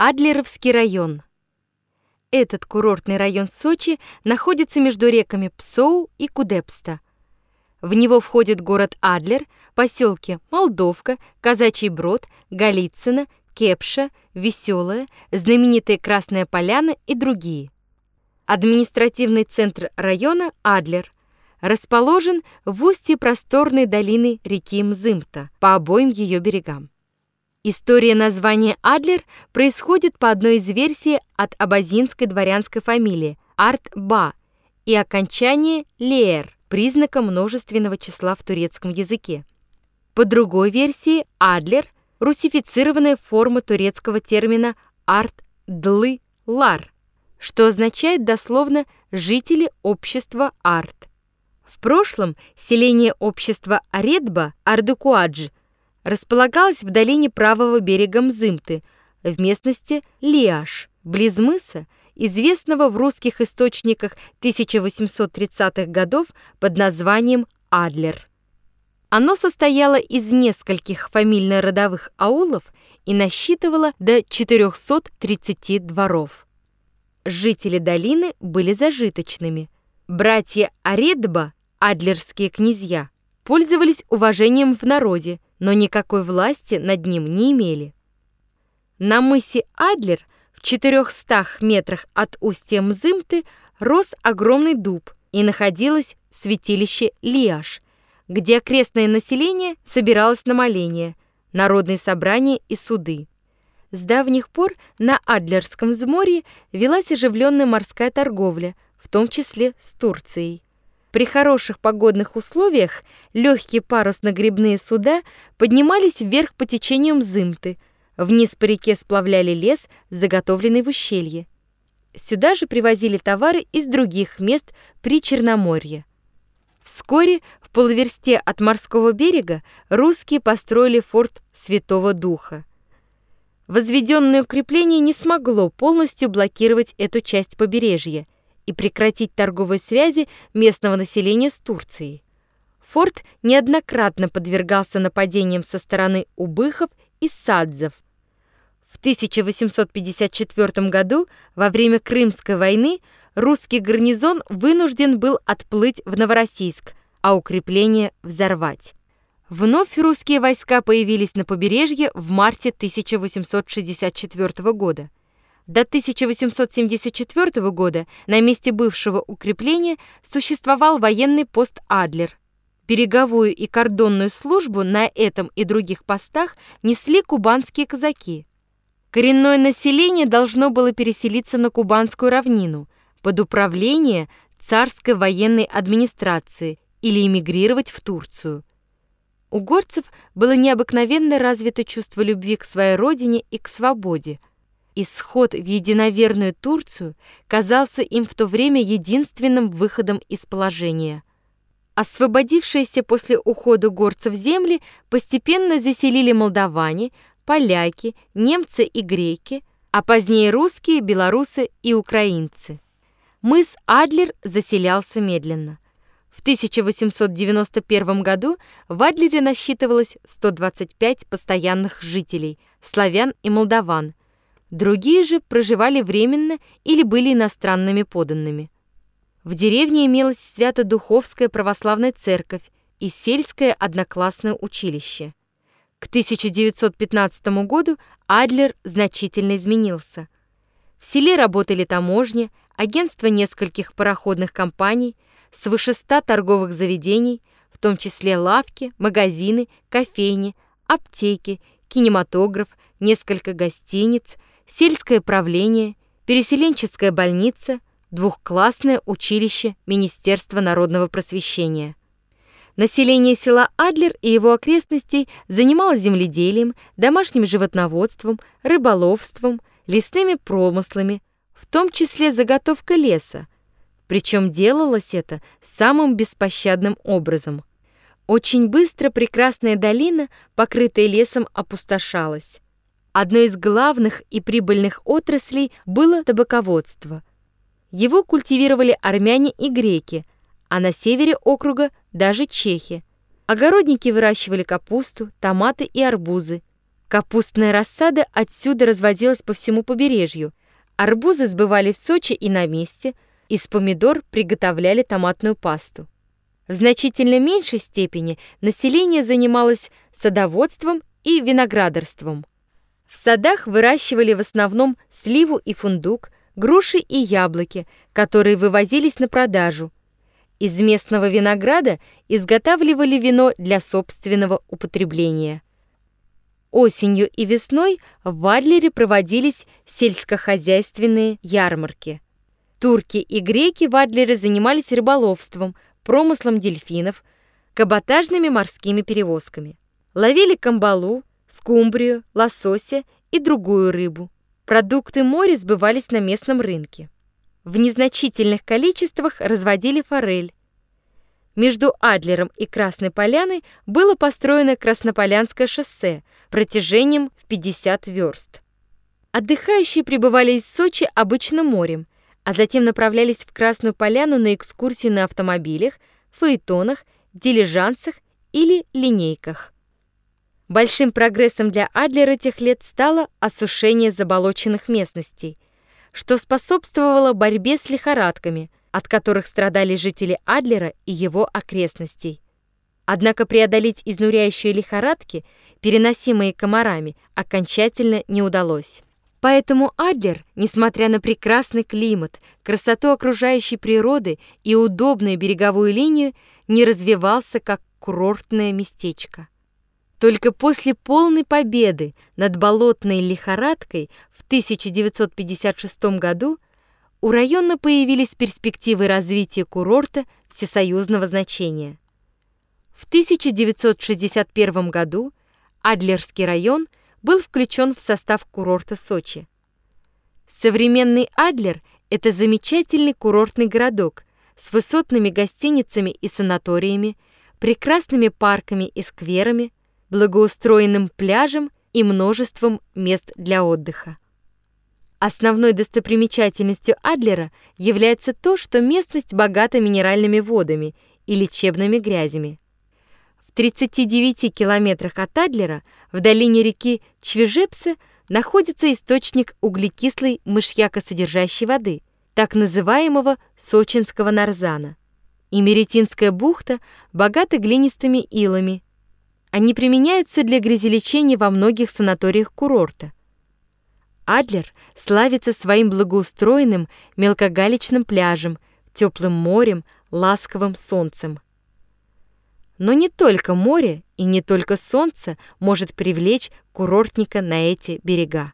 Адлеровский район. Этот курортный район Сочи находится между реками Псоу и Кудепста. В него входит город Адлер, поселки Молдовка, Казачий Брод, Голицыно, Кепша, Веселая, знаменитая Красная Поляна и другие. Административный центр района Адлер расположен в устье просторной долины реки Мзымта по обоим ее берегам. История названия Адлер происходит по одной из версий от абазинской дворянской фамилии Арт-Ба и окончание Леер, признака множественного числа в турецком языке. По другой версии Адлер – русифицированная форма турецкого термина Арт-Длы-Лар, что означает дословно «жители общества Арт». В прошлом селение общества Аредба, Ардукуадж, располагалась в долине правого берега Мзымты, в местности Лиаш, близ мыса, известного в русских источниках 1830-х годов под названием Адлер. Оно состояло из нескольких фамильно-родовых аулов и насчитывало до 430 дворов. Жители долины были зажиточными. Братья Аредба, адлерские князья, пользовались уважением в народе, но никакой власти над ним не имели. На мысе Адлер в 400 метрах от устья Мзымты рос огромный дуб и находилось святилище Лиаш, где окрестное население собиралось на моления, народные собрания и суды. С давних пор на Адлерском взморье велась оживленная морская торговля, в том числе с Турцией. При хороших погодных условиях легкие парусно-гребные суда поднимались вверх по течению Мзымты, вниз по реке сплавляли лес, заготовленный в ущелье. Сюда же привозили товары из других мест при Черноморье. Вскоре в полуверсте от морского берега русские построили форт Святого Духа. Возведенное укрепление не смогло полностью блокировать эту часть побережья – и прекратить торговые связи местного населения с Турцией. Форт неоднократно подвергался нападениям со стороны убыхов и садзов. В 1854 году, во время Крымской войны, русский гарнизон вынужден был отплыть в Новороссийск, а укрепление взорвать. Вновь русские войска появились на побережье в марте 1864 года. До 1874 года на месте бывшего укрепления существовал военный пост Адлер. Береговую и кордонную службу на этом и других постах несли кубанские казаки. Коренное население должно было переселиться на Кубанскую равнину под управление царской военной администрации или эмигрировать в Турцию. У горцев было необыкновенно развито чувство любви к своей родине и к свободе – Исход в единоверную Турцию казался им в то время единственным выходом из положения. Освободившиеся после ухода горцев земли постепенно заселили молдаване, поляки, немцы и греки, а позднее русские, белорусы и украинцы. Мыс Адлер заселялся медленно. В 1891 году в Адлере насчитывалось 125 постоянных жителей, славян и молдаван, Другие же проживали временно или были иностранными поданными. В деревне имелась Свято-Духовская православная церковь и сельское одноклассное училище. К 1915 году Адлер значительно изменился. В селе работали таможни, агентство нескольких пароходных компаний, свыше ста торговых заведений, в том числе лавки, магазины, кофейни, аптеки, кинематограф, несколько гостиниц – сельское правление, переселенческая больница, двухклассное училище Министерства народного просвещения. Население села Адлер и его окрестностей занималось земледелием, домашним животноводством, рыболовством, лесными промыслами, в том числе заготовкой леса. Причем делалось это самым беспощадным образом. Очень быстро прекрасная долина, покрытая лесом, опустошалась. Одной из главных и прибыльных отраслей было табаководство. Его культивировали армяне и греки, а на севере округа даже чехи. Огородники выращивали капусту, томаты и арбузы, Капустная рассада отсюда разводилась по всему побережью. Арбузы сбывали в Сочи и на месте, из помидор приготовляли томатную пасту. В значительно меньшей степени население занималось садоводством и виноградарством. В садах выращивали в основном сливу и фундук, груши и яблоки, которые вывозились на продажу. Из местного винограда изготавливали вино для собственного употребления. Осенью и весной в Адлере проводились сельскохозяйственные ярмарки. Турки и греки в Адлере занимались рыболовством, промыслом дельфинов, каботажными морскими перевозками. Ловили камбалу, скумбрию, лосося и другую рыбу. Продукты моря сбывались на местном рынке. В незначительных количествах разводили форель, между Адлером и Красной Поляной было построено Краснополянское шоссе протяжением в 50 верст. Отдыхающие прибывали из Сочи обычно морем, а затем направлялись в Красную Поляну на экскурсии на автомобилях, фаэтонах, дилижансах или линейках. Большим прогрессом для Адлера тех лет стало осушение заболоченных местностей, что способствовало борьбе с лихорадками – от которых страдали жители Адлера и его окрестностей. Однако преодолеть изнуряющие лихорадки, переносимые комарами, окончательно не удалось. Поэтому Адлер, несмотря на прекрасный климат, красоту окружающей природы и удобную береговую линию, не развивался как курортное местечко. Только после полной победы над болотной лихорадкой в 1956 году у района появились перспективы развития курорта всесоюзного значения. В 1961 году Адлерский район был включен в состав курорта Сочи. Современный Адлер – это замечательный курортный городок с высотными гостиницами и санаториями, прекрасными парками и скверами, благоустроенным пляжем и множеством мест для отдыха. Основной достопримечательностью Адлера является то, что местность богата минеральными водами и лечебными грязями. В 39 километрах от Адлера, в долине реки Чвежепсе, находится источник углекислой мышьякосодержащей воды, так называемого сочинского нарзана. И Меретинская бухта богата глинистыми илами. Они применяются для грязелечения во многих санаториях курорта. Адлер славится своим благоустроенным мелкогалечным пляжем, теплым морем, ласковым солнцем. Но не только море и не только солнце может привлечь курортника на эти берега.